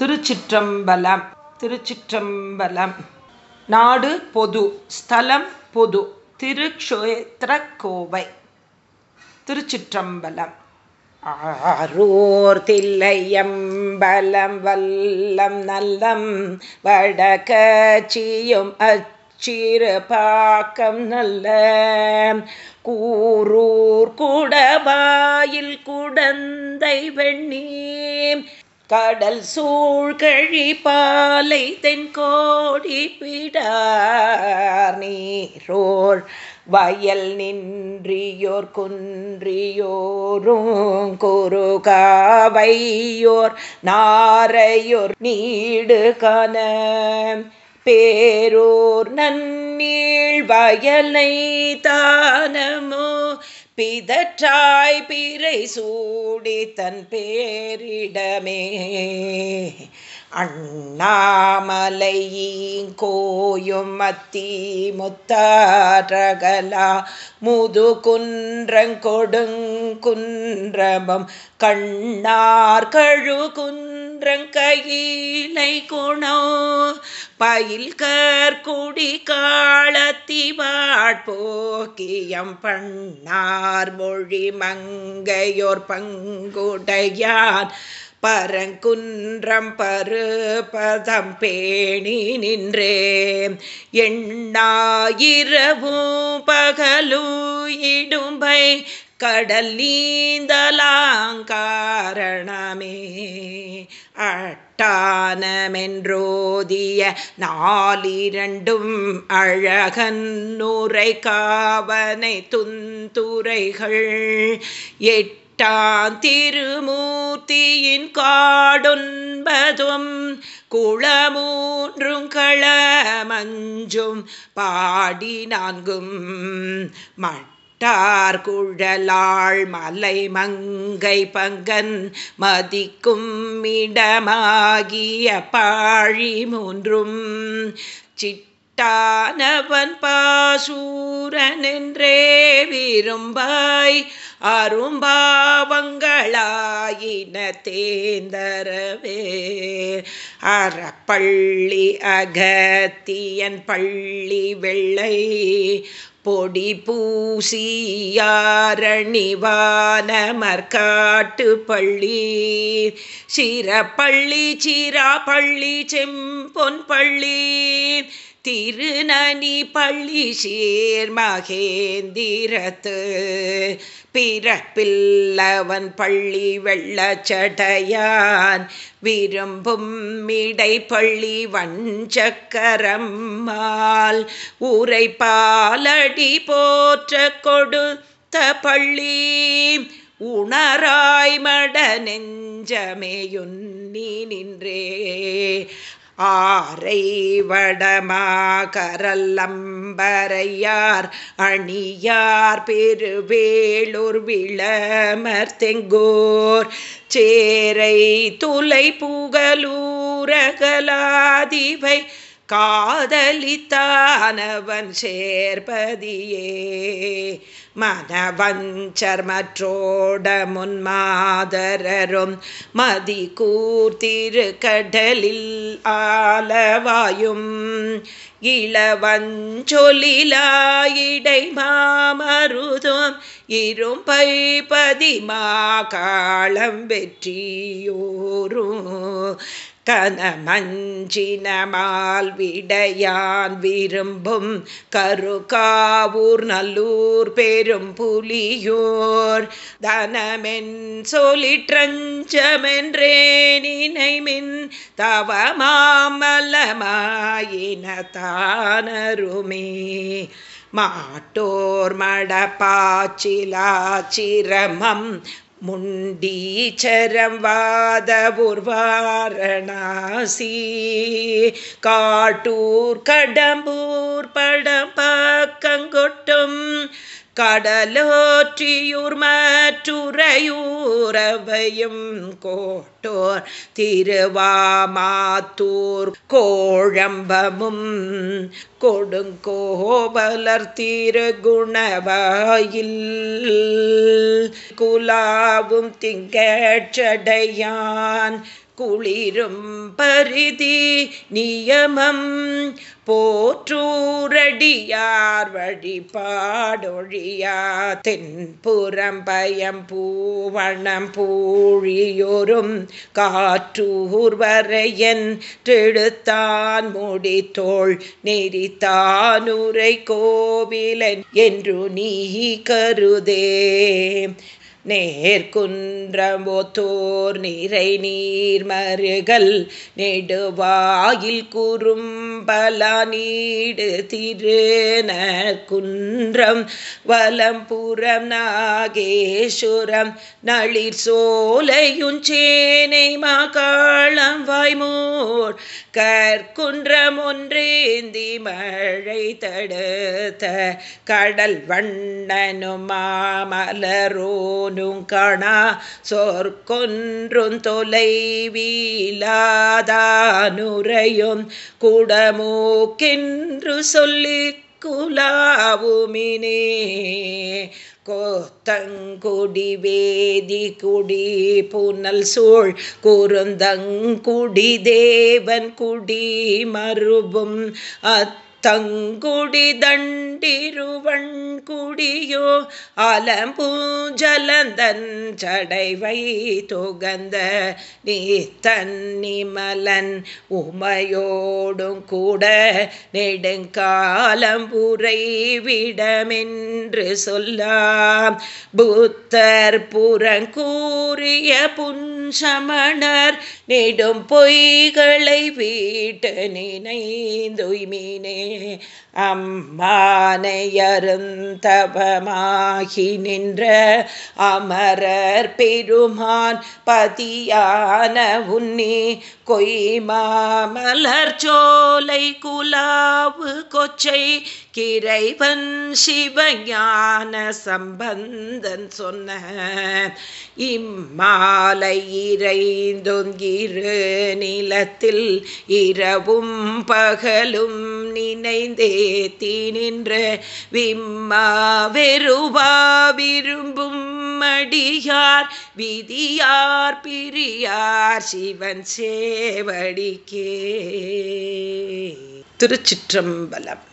திருச்சிற்றம்பலம் திருச்சிற்றம்பலம். நாடு பொது. ஸ்தலம் பொது. திருக்ஷேத்திர கோவை திருச்சிற்றம்பலம். ஆரூர் தில்லையம்பலம் வல்லம் நல்லம் வடகச்சியும் அச்சிறு பாக்கம் நல்ல கூரூர் குடவாயில் குடந்தை வெண்ணீ கடல் சூழ்கழி பாலை தென்கோடி பிடார் நீரோர். வயல் நின்றியோர் குன்றியோரும் குறுகாவையோர் நாரையோர் நீடு கன பேரூர் நன்னீழ் வயலை தானமோ பிதற்றாய் பிறை சூடி தன் பேரிடமே. அண்ணாமலையீங்கோயும் மத்தி முத்தாரகலா முது குன்றங்கொடுங்குன்றபம் கண்ணார் கழு குன்றங்கையிலை குணோ. பயில் கற்குடி காலத்திவாழ்போக்கியம் பண்ணார் மொழி மங்கையோர் பங்குடையான் பரங்குன்றம் பருபதம் பேணி நின்றே. எண்ணாயிரவும் பகலும் இடும்பை கடல் நீந்தலாங்காரணமே அட்டானமென்றோதிய நாலிரண்டும் அழகன் நுரை காவனை துந்துரைகள். எட்டான் திருமூர்த்தியின் காடொன்பதும் குளமூன்றும் களமஞ்சும் பாடி நான்கும். மட் டார் குழலாள் மலை மங்கை பங்கன் மதிக்கும் இடமாகிய பாழி மூன்றும். சிட்டானவன் பாசூரன் என்றே விரும்பாய் அரும்பாவங்களாயின தேந்தரவே. அறப்பள்ளி அகத்தியன் பள்ளி வெள்ளை பொடி பூசியாரணிவானமர்காட்டு பள்ளி சிறப்பள்ளி சிராப்பள்ளி செம்பொன் பள்ளி திருநனி பள்ளி சீர் மகேந்திரத்து. பிறப்பில்லவன் பள்ளி வெள்ளச்சடையான் விரும்பும் மிடை பள்ளி வஞ்சக்கரம்மால் உரை பாலடி போற்ற கொடுத்த பள்ளி. உணராய் மட நெஞ்சமேயுன்னி நின்றே. ஆரை வடமாகரல்லம்பரையார் அணியார் பெருவேளூர் விளமர்த்தெங்கோர் சேரை துளை புகலூரகலாதிவை காதலித்தானவன் சேர்பதியே மனவஞ்சர் மற்றோட முன்மாதரரும் மதி கூர்த்திரு கடலில் ஆலவாயும் இளவஞ்சொலிலாயிடை மாமருதும் இரும்பை பதிமா காலம் வெற்றியோரும் கனமஞ்சினமால் விடையான் விரும்பும் கருகாவூர் நல்லூர் பெரும் புலியோர். தனமென் சொலிற்றஞ்சமென்றே நினைமின் தவமாமலமாயினதானருமே. மாட்டோர் மடப்பாச்சிலாச்சிரமம் முண்டீச்சரம் வாதபுர் வாரணாசி காட்டூர் கடம்பூர் படம் பக்கங்கொட்டும் கடலோற்றியூர் மற்றுரையூரவையும் கோட்டோர் திருவாமாத்தூர் கோழம்பமும் கொடுங்கோபலர் திருகுணவாயில். குலாவும் திங்கச்சடையான் குளிரும் பரிதி நியமம். போற்றூரடியார் வழிபாடொழியா தென்புறம் பயம் பூவணம் பூழியொரும் காற்றூர் வரையன் தெடுத்தான் முடித்தோள் நெறித்தானுரை கோவிலன் என்று நீ கருதே நேர்குன்றம்போத்தோர் நீரை நீர் நெடுவாயில் குறும் பல நீடு திருந குன்றம் வலம்புறம் நாகேஸ்வரம் நளிர் சோலையுஞ்சேனை மகாளம் வாய்மூர் கற்குன்றம் ஒன்றேந்தி மழை தடுத்த கடல் வண்ணனும் மாமலரோனும் கணா சொற்கொன்றும் தொலைவீலாதானுரையும் குடமூக்கென்று சொல்லி குலாவுமினே. கோத்தங்குடி வேதி குடி புனல் சூழ் குருந்தங்குடி தேவன் குடி மறுபும் அத் தங்குடி தண்டிருவண் குடியோ அலம்பூஜலந்தன் சடைவை தொகந்த நீ தன்னிமலன் உமையோடும் கூட நெடுங்காலம்புரை விடமென்று சொல்லாம். புத்தர் புறங்கூறிய புன்சமணர் நெடும் பொய்களை வீட்டு நினைந்துய்மினே அம்மானையருந்தவமாகி நின்ற அமரர் பெருமான் பதியான உன்னி கொய்மாமலர் சோலை குலாவு கொச்சை கிரைவன் சிவஞான சம்பந்தன் சொன்ன இம்மாலை இறைந்தொங்கிரு நிலத்தில் இரவும் பகலும் நினைந்தே தீனின்ற விம்மா வெறுவா விரும்பும் மடியார் விதியார் பிரியார் சிவன் சேவடிக்கே. திருச்சிற்றம்பலம்.